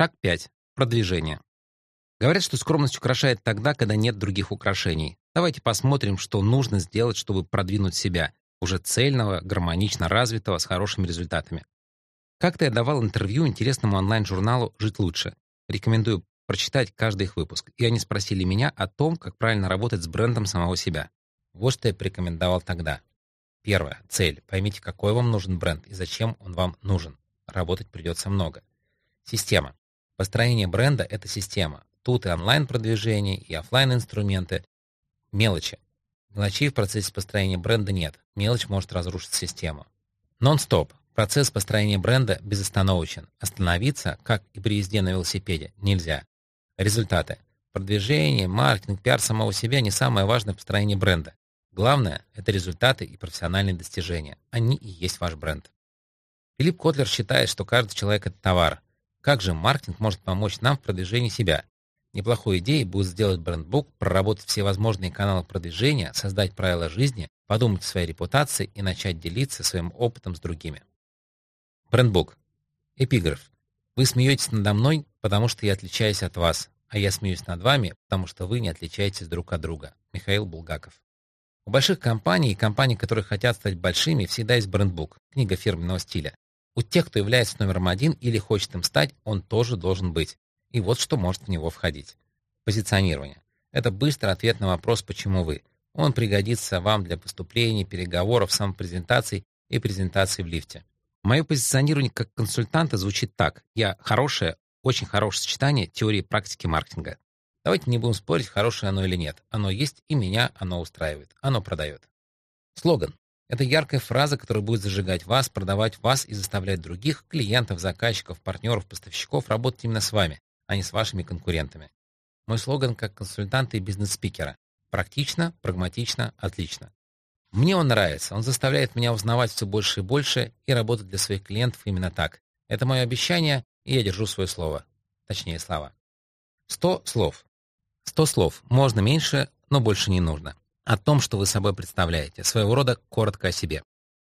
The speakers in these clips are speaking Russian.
Шаг 5. Продвижение. Говорят, что скромность украшает тогда, когда нет других украшений. Давайте посмотрим, что нужно сделать, чтобы продвинуть себя, уже цельного, гармонично развитого, с хорошими результатами. Как-то я давал интервью интересному онлайн-журналу «Жить лучше». Рекомендую прочитать каждый их выпуск. И они спросили меня о том, как правильно работать с брендом самого себя. Вот что я порекомендовал тогда. Первое. Цель. Поймите, какой вам нужен бренд и зачем он вам нужен. Работать придется много. Система. Построение бренда — это система. Тут и онлайн-продвижение, и офлайн инструменты Мелочи. Мелочей в процессе построения бренда нет. Мелочь может разрушить систему. Нон-стоп. Процесс построения бренда безостановочен. Остановиться, как и при езде на велосипеде, нельзя. Результаты. Продвижение, маркетинг, пиар самого себя не самое важное в построении бренда. Главное — это результаты и профессиональные достижения. Они и есть ваш бренд. Филипп Котлер считает, что каждый человек — это товар. Как же маркетинг может помочь нам в продвижении себя? Неплохой идеей будет сделать брендбук, проработать все возможные каналы продвижения, создать правила жизни, подумать о своей репутации и начать делиться своим опытом с другими. Брендбук. Эпиграф. Вы смеетесь надо мной, потому что я отличаюсь от вас, а я смеюсь над вами, потому что вы не отличаетесь друг от друга. Михаил Булгаков. У больших компаний и компаний, которые хотят стать большими, всегда есть брендбук, книга фирменного стиля. У тех, кто является номером один или хочет им стать, он тоже должен быть. И вот что может в него входить. Позиционирование. Это быстрый ответ на вопрос «почему вы?». Он пригодится вам для поступлений, переговоров, самопрезентаций и презентаций в лифте. Мое позиционирование как консультанта звучит так. Я хорошее, очень хорошее сочетание теории и практики маркетинга. Давайте не будем спорить, хорошее оно или нет. Оно есть, и меня оно устраивает. Оно продает. Слоган. Это яркая фраза, которая будет зажигать вас, продавать вас и заставлять других клиентов, заказчиков, партнеров, поставщиков работать именно с вами, а не с вашими конкурентами. Мой слоган как консультанта и бизнес-спикера. Практично, прагматично, отлично. Мне он нравится. Он заставляет меня узнавать все больше и больше и работать для своих клиентов именно так. Это мое обещание, и я держу свое слово. Точнее, слова. Сто слов. Сто слов. Можно меньше, но больше не нужно. О том, что вы собой представляете. Своего рода коротко о себе.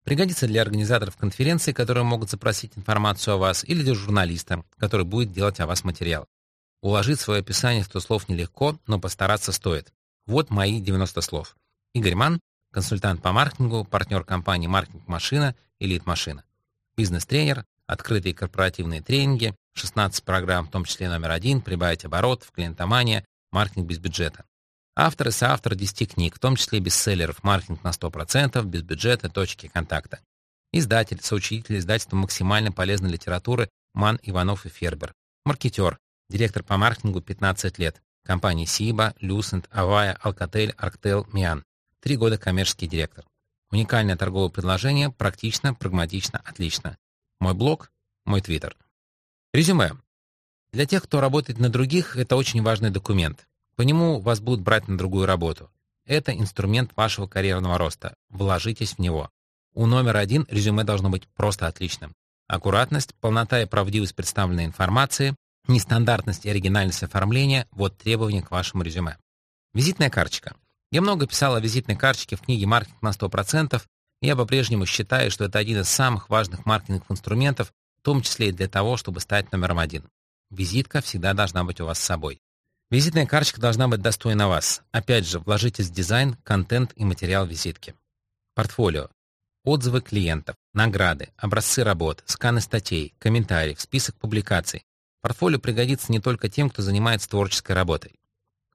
Пригодится для организаторов конференции, которые могут запросить информацию о вас, или для журналиста, который будет делать о вас материал. Уложить свое описание в 100 слов нелегко, но постараться стоит. Вот мои 90 слов. Игорь Ман, консультант по маркетингу, партнер компании «Маркетинг Машина» «Элит Машина». Бизнес-тренер, открытые корпоративные тренинги, 16 программ, в том числе номер один, прибавить оборот, в клиентомания, маркетинг без бюджета. Автор и соавтор 10 книг, в том числе бестселлеров «Маркетинг на 100%», «Без бюджета», «Точки контакта». Издатель, соучредитель издательства максимально полезной литературы Ман, Иванов и Фербер. Маркетер, директор по маркетингу 15 лет. Компании Сиба, Люсент, Авая, Алкатель, Арктел, Миан. Три года коммерческий директор. Уникальное торговое предложение, практично, прагматично, отлично. Мой блог, мой твиттер. Резюме. Для тех, кто работает на других, это очень важный документ. По нему вас будут брать на другую работу. Это инструмент вашего карьерного роста. Вложитесь в него. У номера один резюме должно быть просто отличным. Аккуратность, полнота и правдивость представленной информации, нестандартность и оригинальность оформления – вот требования к вашему резюме. Визитная карточка. Я много писал о визитной карточке в книге «Маркетинг на 100%», и я по-прежнему считаю, что это один из самых важных маркетинговых инструментов, в том числе и для того, чтобы стать номером один. Визитка всегда должна быть у вас с собой. Визитная карточка должна быть достойна вас. Опять же, вложитесь в дизайн, контент и материал визитки. Портфолио. Отзывы клиентов, награды, образцы работ, сканы статей, комментарии, список публикаций. Портфолио пригодится не только тем, кто занимается творческой работой.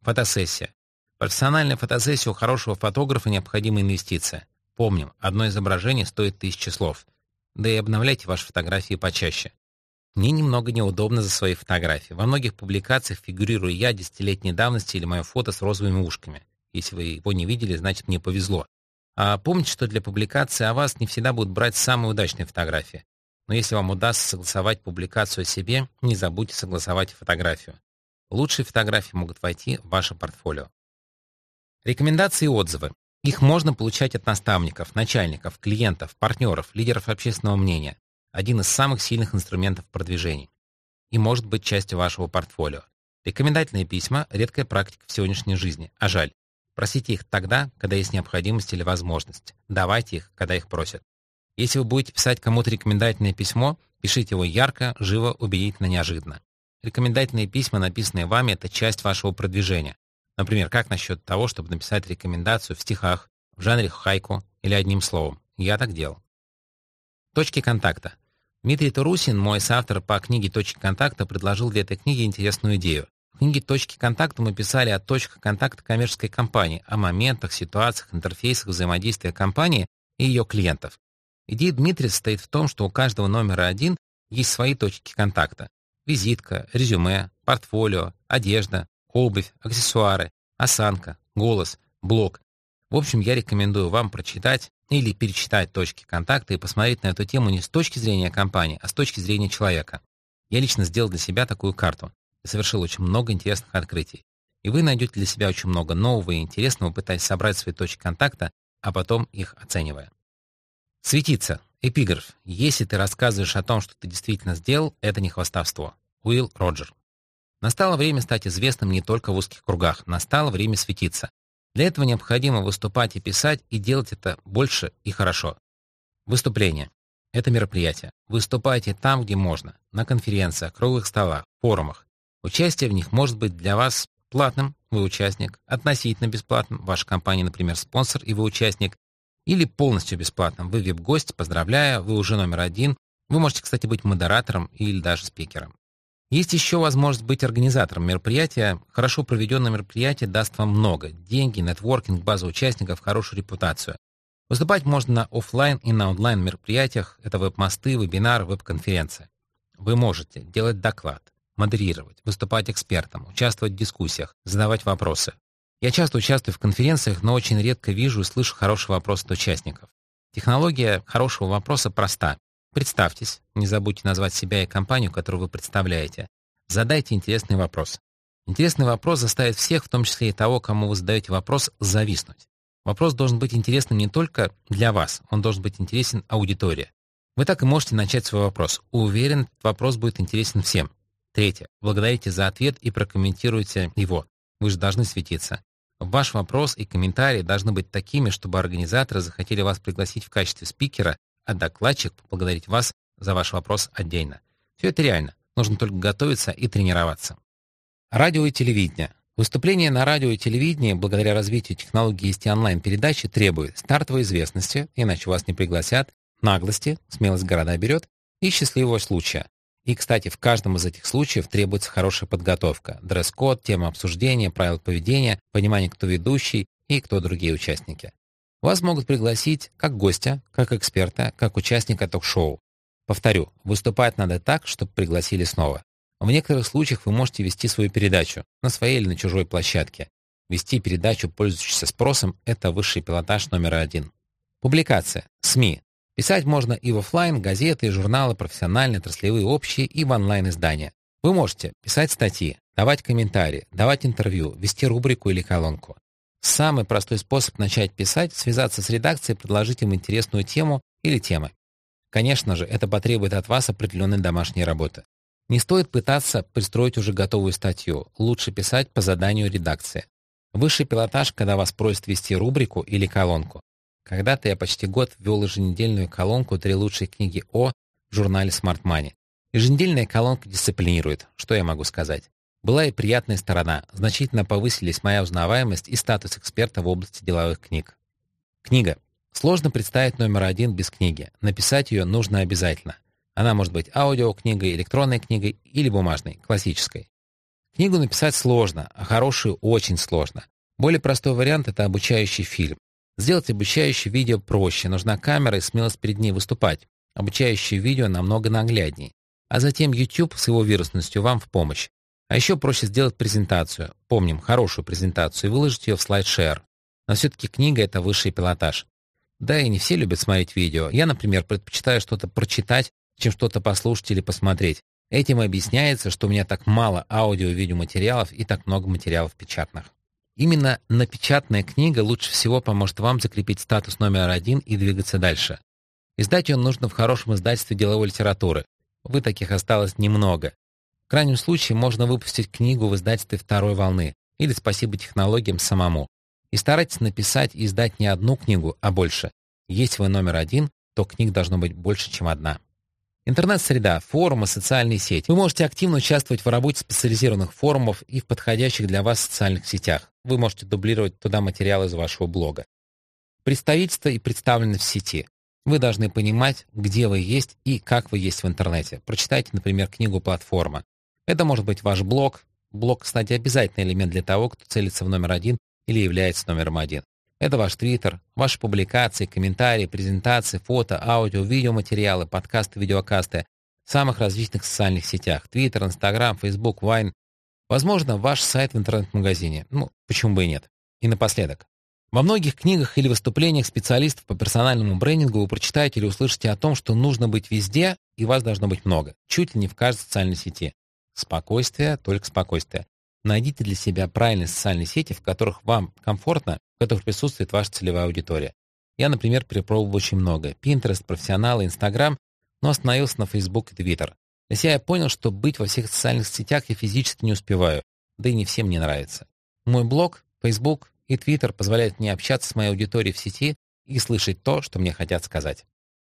Фотосессия. Профессиональная фотосессия у хорошего фотографа необходимая инвестиция. Помним, одно изображение стоит тысячи слов. Да и обновляйте ваши фотографии почаще. Мне немного неудобно за свои фотографии. Во многих публикациях фигурирую я десятилетней давности или мое фото с розовыми ушками. Если вы его не видели, значит мне повезло. А помните, что для публикации о вас не всегда будут брать самые удачные фотографии. Но если вам удастся согласовать публикацию о себе, не забудьте согласовать фотографию. Лучшие фотографии могут войти в ваше портфолио. Рекомендации и отзывы. Их можно получать от наставников, начальников, клиентов, партнеров, лидеров общественного мнения один из самых сильных инструментов продвижения и может быть частью вашего портфолио. Рекомендательные письма – редкая практика в сегодняшней жизни, а жаль. Просите их тогда, когда есть необходимость или возможность. Давайте их, когда их просят. Если вы будете писать кому-то рекомендательное письмо, пишите его ярко, живо, убедительно, неожиданно. Рекомендательные письма, написанные вами, это часть вашего продвижения. Например, как насчет того, чтобы написать рекомендацию в стихах, в жанре хайку или одним словом. Я так делал. Точки контакта. Дмитрий Турусин, мой соавтор по книге «Точки контакта», предложил для этой книги интересную идею. В книге «Точки контакта» мы писали о точках контакта коммерческой компании, о моментах, ситуациях, интерфейсах взаимодействия компании и ее клиентов. Идея Дмитрия состоит в том, что у каждого номера один есть свои точки контакта. Визитка, резюме, портфолио, одежда, обувь, аксессуары, осанка, голос, блог. В общем, я рекомендую вам прочитать или перечитать точки контакта и посмотреть на эту тему не с точки зрения компании, а с точки зрения человека. Я лично сделал для себя такую карту и совершил очень много интересных открытий. И вы найдете для себя очень много нового и интересного, пытаясь собрать свои точки контакта, а потом их оценивая. Светиться. Эпиграф. Если ты рассказываешь о том, что ты действительно сделал, это не хвастовство. Уилл Роджер. Настало время стать известным не только в узких кругах, настало время светиться. Для этого необходимо выступать и писать, и делать это больше и хорошо. Выступление. Это мероприятие. Выступайте там, где можно. На конференциях, круглых столах, форумах. Участие в них может быть для вас платным, вы участник, относительно бесплатным, ваша компания, например, спонсор, и вы участник, или полностью бесплатным, вы вип-гость, поздравляю, вы уже номер один. Вы можете, кстати, быть модератором или даже спикером. Есть еще возможность быть организатором мероприятия. Хорошо проведенное мероприятие даст вам много. Деньги, нетворкинг, база участников, хорошую репутацию. Выступать можно на офлайн и на онлайн мероприятиях. Это веб-мосты, вебинары, веб-конференции. Вы можете делать доклад, модерировать, выступать экспертом, участвовать в дискуссиях, задавать вопросы. Я часто участвую в конференциях, но очень редко вижу и слышу хороший вопрос от участников. Технология хорошего вопроса проста. Представьтесь, не забудьте назвать себя и компанию, которую вы представляете. Задайте интересный вопрос. Интересный вопрос заставит всех, в том числе и того, кому вы задаете вопрос, зависнуть. Вопрос должен быть интересным не только для вас, он должен быть интересен аудитории. Вы так и можете начать свой вопрос. Уверен, вопрос будет интересен всем. Третье. Благодарите за ответ и прокомментируйте его. Вы же должны светиться. Ваш вопрос и комментарии должны быть такими, чтобы организаторы захотели вас пригласить в качестве спикера а докладчик поблагодарить вас за ваш вопрос отдельно. Все это реально. Нужно только готовиться и тренироваться. Радио и телевидение. Выступление на радио и телевидении, благодаря развитию технологии вести онлайн-передачи, требует стартовой известности, иначе вас не пригласят, наглости, смелость города берет, и счастливого случая. И, кстати, в каждом из этих случаев требуется хорошая подготовка, дресс-код, тема обсуждения, правила поведения, понимание, кто ведущий и кто другие участники. Вас могут пригласить как гостя, как эксперта, как участника ток-шоу. Повторю, выступать надо так, чтобы пригласили снова. В некоторых случаях вы можете вести свою передачу на своей или на чужой площадке. Вести передачу, пользующуюся спросом, это высший пилотаж номер один. Публикация. СМИ. Писать можно и в офлайн, газеты, журналы, профессиональные, отраслевые, общие, и в онлайн-издания. Вы можете писать статьи, давать комментарии, давать интервью, вести рубрику или колонку. Самый простой способ начать писать — связаться с редакцией, предложить им интересную тему или темы. Конечно же, это потребует от вас определенной домашней работы. Не стоит пытаться пристроить уже готовую статью, лучше писать по заданию редакции. Высший пилотаж, когда вас просят вести рубрику или колонку. Когда-то я почти год ввел еженедельную колонку «Три лучшие книги о» в журнале Smart Money. Еженедельная колонка дисциплинирует, что я могу сказать. Была и приятная сторона. Значительно повысились моя узнаваемость и статус эксперта в области деловых книг. Книга. Сложно представить номер один без книги. Написать ее нужно обязательно. Она может быть аудиокнигой, электронной книгой или бумажной, классической. Книгу написать сложно, а хорошую очень сложно. Более простой вариант — это обучающий фильм. Сделать обучающее видео проще. Нужна камера и смелость перед ней выступать. Обучающее видео намного наглядней. А затем YouTube с его вирусностью вам в помощь. А еще проще сделать презентацию, помним, хорошую презентацию, и выложить ее в SlideShare. Но все-таки книга — это высший пилотаж. Да, и не все любят смотреть видео. Я, например, предпочитаю что-то прочитать, чем что-то послушать или посмотреть. Этим и объясняется, что у меня так мало аудио и видеоматериалов и так много материалов печатных. Именно напечатанная книга лучше всего поможет вам закрепить статус номер один и двигаться дальше. Издать ее нужно в хорошем издательстве деловой литературы. Вы таких осталось немного. Крайнем случае можно выпустить книгу в издательстве второй волны или спасибо технологиям самому. И старайтесь написать и издать не одну книгу, а больше. Есть вы номер один, то книг должно быть больше, чем одна. Интернет-среда, форумы, социальные сети. Вы можете активно участвовать в работе специализированных форумов и в подходящих для вас социальных сетях. Вы можете дублировать туда материалы из вашего блога. Представительство и представленность в сети. Вы должны понимать, где вы есть и как вы есть в интернете. Прочитайте, например, книгу «Платформа». Это может быть ваш блог. Блог, кстати, обязательный элемент для того, кто целится в номер один или является номером один. Это ваш твиттер, ваши публикации, комментарии, презентации, фото, аудио, видеоматериалы, подкасты, видеокасты в самых различных социальных сетях. Твиттер, Инстаграм, Фейсбук, Вайн. Возможно, ваш сайт в интернет-магазине. Ну, почему бы и нет. И напоследок. Во многих книгах или выступлениях специалистов по персональному брендингу вы прочитаете или услышите о том, что нужно быть везде, и вас должно быть много. Чуть ли не в каждой социальной сети. Спокойствие, только спокойствие. Найдите для себя правильные социальные сети, в которых вам комфортно, в которых присутствует ваша целевая аудитория. Я, например, перепробовал очень много. Pinterest, профессионалы, Instagram, но остановился на Facebook и Twitter. Для себя я понял, что быть во всех социальных сетях я физически не успеваю, да и не всем мне нравится. Мой блог, Facebook и Twitter позволяют мне общаться с моей аудиторией в сети и слышать то, что мне хотят сказать.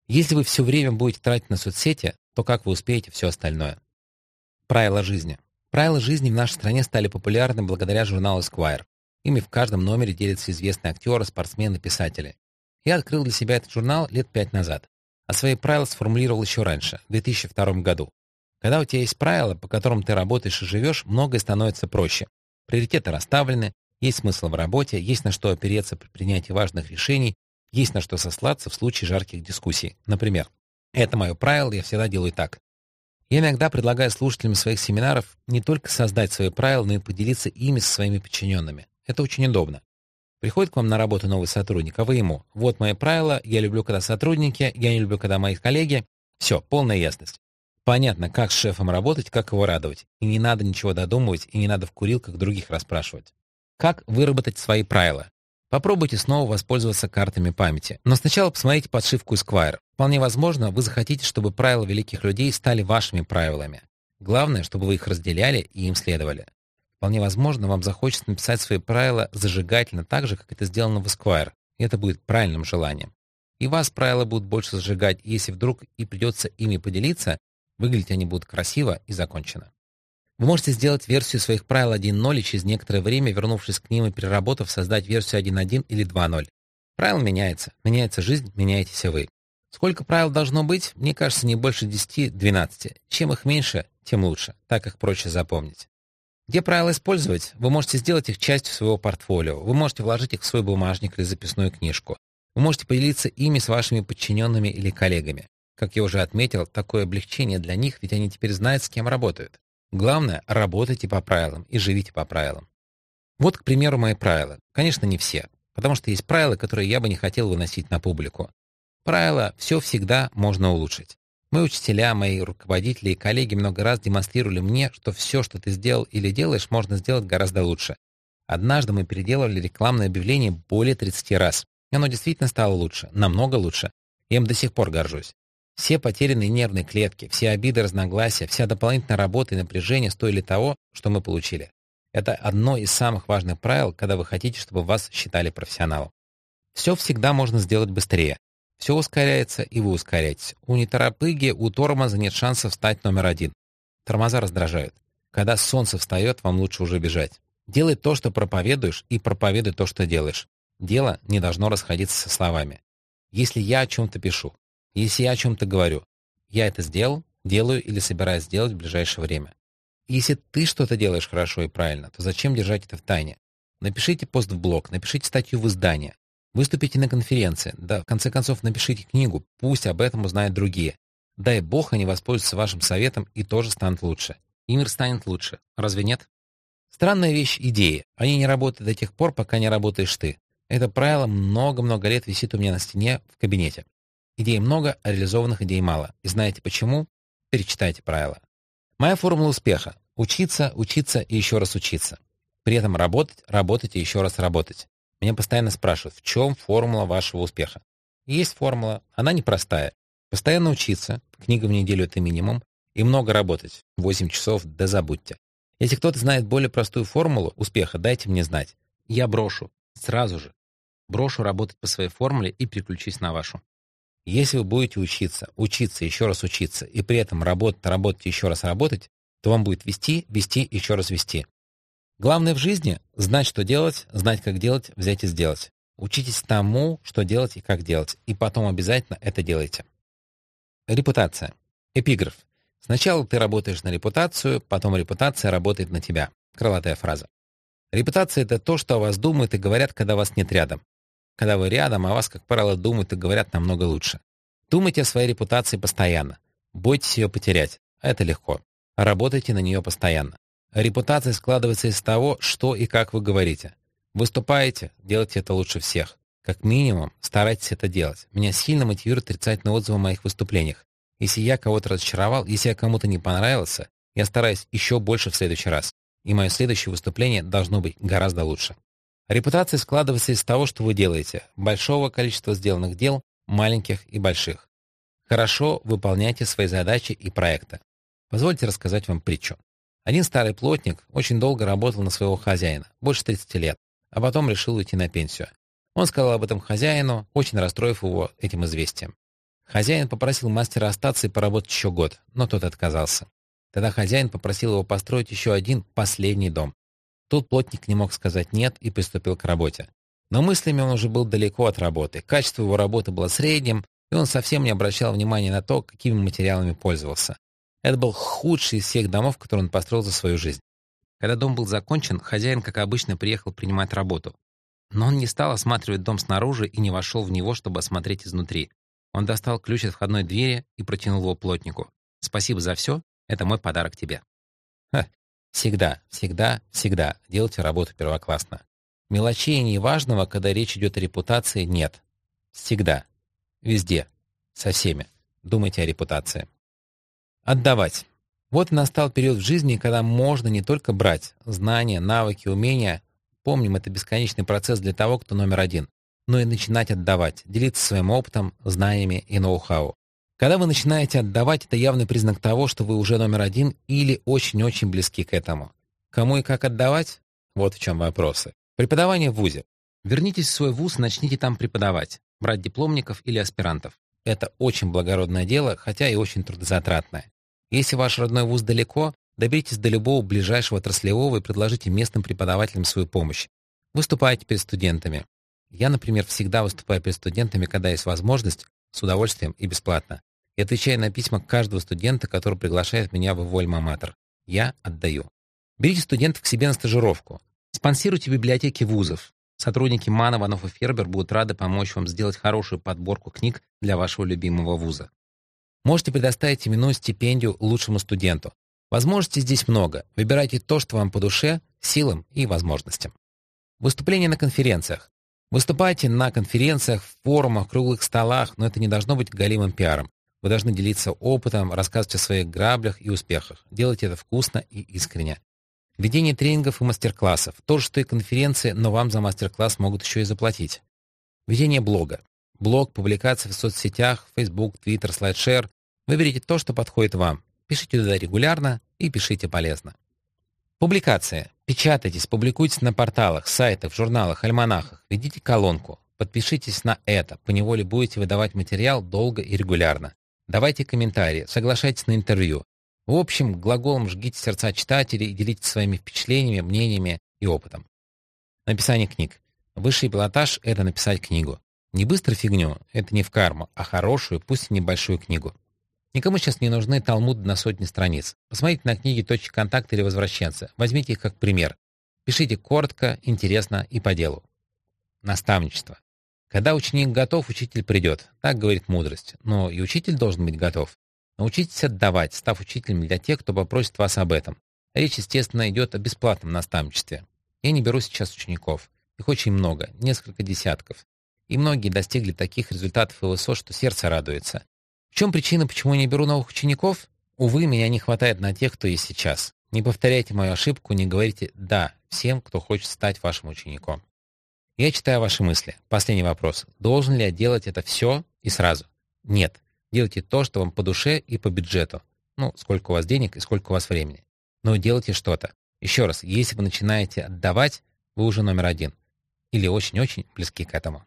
Если вы все время будете тратить на соцсети, то как вы успеете все остальное? Правила жизни. Правила жизни в нашей стране стали популярны благодаря журналу Esquire. Ими в каждом номере делятся известные актеры, спортсмены, писатели. Я открыл для себя этот журнал лет пять назад, а свои правила сформулировал еще раньше, в 2002 году. Когда у тебя есть правила, по которым ты работаешь и живешь, многое становится проще. Приоритеты расставлены, есть смысл в работе, есть на что опереться при принятии важных решений, есть на что сослаться в случае жарких дискуссий. Например, это мое правило, я всегда делаю так. Я иногда предлагаю слушателям своих семинаров не только создать свои правила, но и поделиться ими со своими подчиненными. Это очень удобно. Приходит к вам на работу новый сотрудник, а вы ему. Вот мои правила, я люблю, когда сотрудники, я не люблю, когда мои коллеги. Все, полная ясность. Понятно, как с шефом работать, как его радовать. И не надо ничего додумывать, и не надо в курилках других расспрашивать. Как выработать свои правила? Попробуйте снова воспользоваться картами памяти. Но сначала посмотрите подшивку Esquire. Вполне возможно, вы захотите, чтобы правила великих людей стали вашими правилами. Главное, чтобы вы их разделяли и им следовали. Вполне возможно, вам захочется написать свои правила зажигательно так же, как это сделано в Esquire. И это будет правильным желанием. И вас правила будут больше зажигать, если вдруг и придется ими поделиться, выглядеть они будут красиво и закончено. Вы можете сделать версию своих правил 1.0 и через некоторое время, вернувшись к ним и переработав, создать версию 1.1 или 2.0. Правил меняется. Меняется жизнь, меняетесь вы. Сколько правил должно быть? Мне кажется, не больше 10-12. Чем их меньше, тем лучше. Так их проще запомнить. Где правила использовать? Вы можете сделать их частью своего портфолио. Вы можете вложить их в свой бумажник или записную книжку. Вы можете поделиться ими с вашими подчиненными или коллегами. Как я уже отметил, такое облегчение для них, ведь они теперь знают, с кем работают. Главное, работайте по правилам и живите по правилам. Вот, к примеру, мои правила. Конечно, не все, потому что есть правила, которые я бы не хотел выносить на публику. Правила «все всегда можно улучшить». Мои учителя, мои руководители и коллеги много раз демонстрировали мне, что все, что ты сделал или делаешь, можно сделать гораздо лучше. Однажды мы переделывали рекламное объявление более 30 раз. Оно действительно стало лучше, намного лучше. Я им до сих пор горжусь. Все потерянные нервные клетки, все обиды, разногласия, вся дополнительная работа и напряжение стоили того, что мы получили. Это одно из самых важных правил, когда вы хотите, чтобы вас считали профессионалом. Все всегда можно сделать быстрее. Все ускоряется, и вы ускоряетесь. У неторопыги, у тормоза нет шансов стать номер один. Тормоза раздражают. Когда солнце встает, вам лучше уже бежать. Делай то, что проповедуешь, и проповедуй то, что делаешь. Дело не должно расходиться со словами. Если я о чем-то пишу, если я о чем-то говорю, я это сделал, делаю или собираюсь сделать в ближайшее время. Если ты что-то делаешь хорошо и правильно, то зачем держать это в тайне? Напишите пост в блог, напишите статью в издание, выступите на конференции, да, в конце концов, напишите книгу, пусть об этом узнают другие. Дай бог они воспользуются вашим советом и тоже станут лучше. И мир станет лучше. Разве нет? Странная вещь — идеи. Они не работают до тех пор, пока не работаешь ты. Это правило много-много лет висит у меня на стене в кабинете. Идей много, а реализованных идей мало. И знаете почему? Перечитайте правила. Моя формула успеха — учиться, учиться и еще раз учиться. При этом работать, работать и еще раз работать. Меня постоянно спрашивают, в чем формула вашего успеха? Есть формула, она непростая. Постоянно учиться, книга в неделю — это минимум, и много работать, 8 часов, да забудьте. Если кто-то знает более простую формулу успеха, дайте мне знать. Я брошу, сразу же. Брошу работать по своей формуле и переключусь на вашу. Если вы будете учиться, учиться, еще раз учиться, и при этом работать, работать, еще раз работать, то вам будет вести, вести, еще раз вести. Главное в жизни — знать, что делать, знать, как делать, взять и сделать. Учитесь тому, что делать и как делать, и потом обязательно это делайте. Репутация. Эпиграф. Сначала ты работаешь на репутацию, потом репутация работает на тебя. Крылатая фраза. Репутация — это то, что о вас думают и говорят, когда вас нет рядом. Когда вы рядом, о вас, как правило, думают и говорят намного лучше. Думайте о своей репутации постоянно. Бойтесь ее потерять. Это легко. Работайте на нее постоянно. Репутация складывается из того, что и как вы говорите. Выступаете, делайте это лучше всех. Как минимум, старайтесь это делать. Меня сильно мотивируют отрицательные отзывы о моих выступлениях. Если я кого-то разочаровал, если я кому-то не понравился, я стараюсь еще больше в следующий раз. И мое следующее выступление должно быть гораздо лучше. Репутация складывается из того, что вы делаете. Большого количества сделанных дел, маленьких и больших. Хорошо выполняйте свои задачи и проекты. Позвольте рассказать вам притчу. Один старый плотник очень долго работал на своего хозяина, больше 30 лет, а потом решил уйти на пенсию. Он сказал об этом хозяину, очень расстроив его этим известием. Хозяин попросил мастера остаться и поработать еще год, но тот отказался. Тогда хозяин попросил его построить еще один, последний дом. Тут плотник не мог сказать «нет» и приступил к работе. Но мыслями он уже был далеко от работы. Качество его работы было средним, и он совсем не обращал внимания на то, какими материалами пользовался. Это был худший из всех домов, которые он построил за свою жизнь. Когда дом был закончен, хозяин, как обычно, приехал принимать работу. Но он не стал осматривать дом снаружи и не вошел в него, чтобы осмотреть изнутри. Он достал ключ от входной двери и протянул его плотнику. «Спасибо за все. Это мой подарок тебе». Ха, Всегда, всегда, всегда делайте работу первоклассно. Мелочей неважного, когда речь идет о репутации, нет. Всегда. Везде. Со всеми. Думайте о репутации. Отдавать. Вот и настал период в жизни, когда можно не только брать знания, навыки, умения, помним, это бесконечный процесс для того, кто номер один, но и начинать отдавать, делиться своим опытом, знаниями и ноу-хау. Когда вы начинаете отдавать, это явный признак того, что вы уже номер один или очень-очень близки к этому. Кому и как отдавать? Вот в чем вопросы. Преподавание в ВУЗе. Вернитесь в свой ВУЗ начните там преподавать, брать дипломников или аспирантов. Это очень благородное дело, хотя и очень трудозатратное. Если ваш родной ВУЗ далеко, доберитесь до любого ближайшего отраслевого и предложите местным преподавателям свою помощь. Выступайте перед студентами. Я, например, всегда выступаю перед студентами, когда есть возможность, с удовольствием и бесплатно. И отвечаю на письма каждого студента, который приглашает меня в его альма-матер. Я отдаю. Берите студентов к себе на стажировку. Спонсируйте библиотеки вузов. Сотрудники МАН, Иванов и Фербер будут рады помочь вам сделать хорошую подборку книг для вашего любимого вуза. Можете предоставить именную стипендию лучшему студенту. Возможностей здесь много. Выбирайте то, что вам по душе, силам и возможностям. Выступления на конференциях. Выступайте на конференциях, форумах, круглых столах, но это не должно быть галимым пиаром. Вы должны делиться опытом, рассказывать о своих граблях и успехах. Делайте это вкусно и искренне. Ведение тренингов и мастер-классов. То же, что и конференции, но вам за мастер-класс могут еще и заплатить. Ведение блога. Блог, публикации в соцсетях, Facebook, Twitter, SlideShare. Выберите то, что подходит вам. Пишите туда регулярно и пишите полезно. Публикация. Печатайтесь, публикуйтесь на порталах, сайтах, журналах, альманахах. Ведите колонку. Подпишитесь на это. Поневоле будете выдавать материал долго и регулярно. Давайте комментарии, соглашайтесь на интервью. В общем, глаголом жгите сердца читателей и делитесь своими впечатлениями, мнениями и опытом. Написание книг. Высший пилотаж — это написать книгу. Не быстро фигню, это не в карму, а хорошую, пусть и небольшую книгу. Никому сейчас не нужны талмуды на сотни страниц. Посмотрите на книги «Точки контакта» или «Возвращенцы». Возьмите их как пример. Пишите коротко, интересно и по делу. Наставничество. Когда ученик готов, учитель придет. Так говорит мудрость. Но и учитель должен быть готов. Научитесь отдавать, став учителем для тех, кто попросит вас об этом. Речь, естественно, идет о бесплатном наставничестве. Я не беру сейчас учеников. Их очень много, несколько десятков. И многие достигли таких результатов и высот, что сердце радуется. Чем причина, почему я не беру новых учеников? Увы, меня не хватает на тех, кто есть сейчас. Не повторяйте мою ошибку, не говорите «да» всем, кто хочет стать вашим учеником. Я читаю ваши мысли. Последний вопрос. Должен ли я делать это все и сразу? Нет. Делайте то, что вам по душе и по бюджету. Ну, сколько у вас денег и сколько у вас времени. Но делайте что-то. Еще раз, если вы начинаете отдавать, вы уже номер один. Или очень-очень близки к этому.